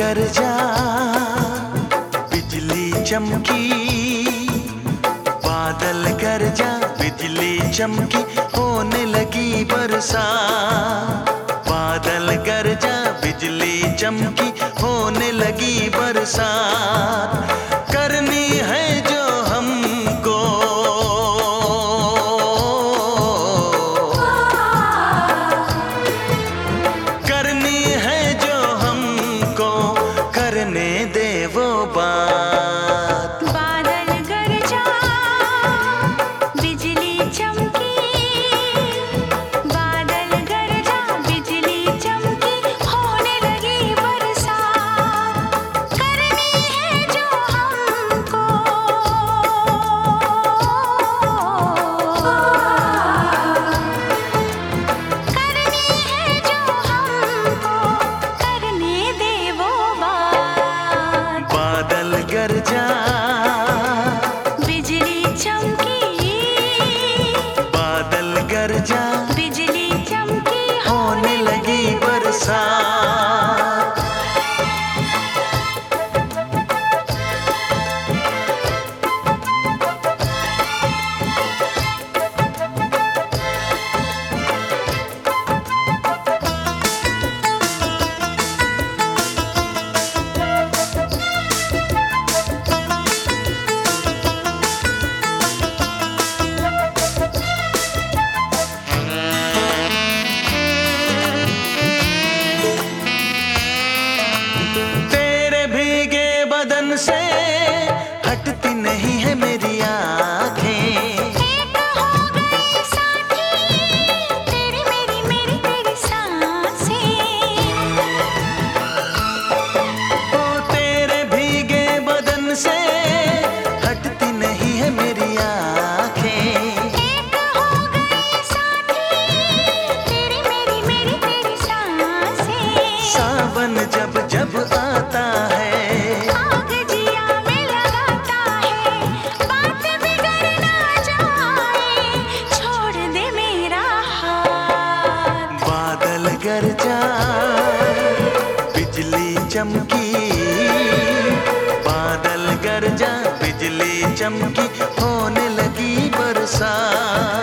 गरजा बिजली चमकी, बादल गरजा बिजली चमकी, होने लगी बरसा। बादल गरजा बिजली चमकी, होने लगी बरसात तेरे भीगे बदन से कर जा बिजली चमकी बादल गरजा बिजली चमकी होने लगी बरसात।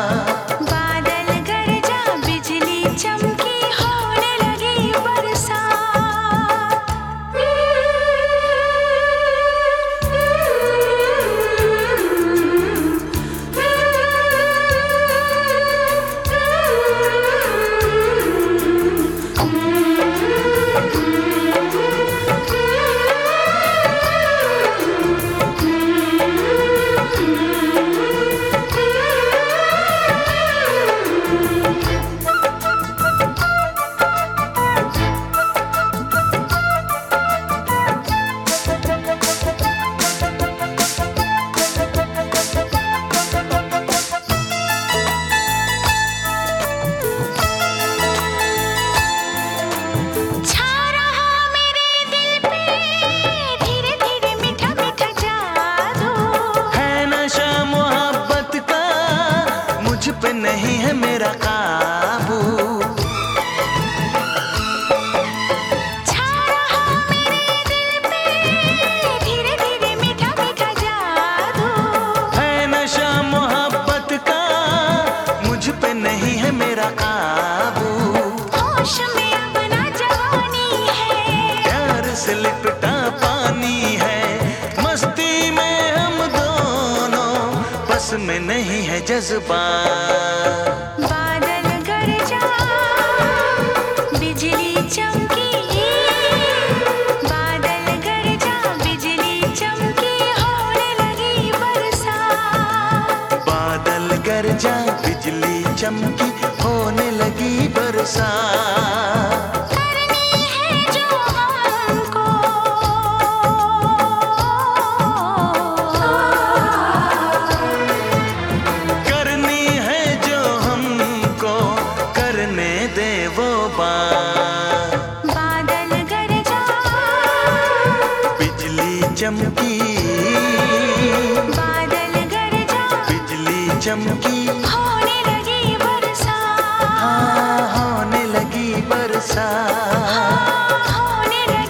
उसमें नहीं है जज्बा। बादल गरजा बिजली चमकी बादल गरजा बिजली चमकी होने लगी बरसात। बादल गरजा बिजली चमकी होने लगी चमकी। बादल गरजा। बिजली चमकी। होने लगी बरसात हाँ होने लगी बरसात हाँ, होने लगी